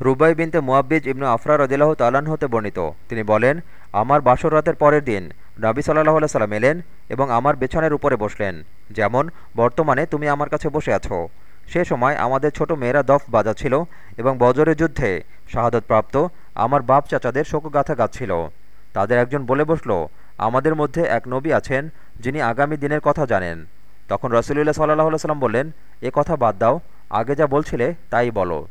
রুবাই বিনতে মুয়াব্বিজ ইবনু আফরা রদিল্লাহ তালান হতে বর্ণিত। তিনি বলেন, আমার বাসর রাতের পরের দিন নাবি সাল্লাহ আল্লাহ সাল্লাম এলেন এবং আমার পেছনের উপরে বসলেন। যেমন, বর্তমানে তুমি আমার কাছে বসে আছো। সে সময় আমাদের ছোট মেয়েরা দফ বাজাচ্ছিল এবং বজরের যুদ্ধে শাহাদতপ্রাপ্ত আমার বাপ চাচাদের শোকগাথা গাচ্ছিল। তাদের একজন বলে বসল, আমাদের মধ্যে এক নবী আছেন যিনি আগামী দিনের কথা জানেন। তখন রসুলুল্লাহ সাল্লাহ সাল্লাম বললেন, এ কথা বাদ দাও, আগে যা বলছিলে তাই বলো।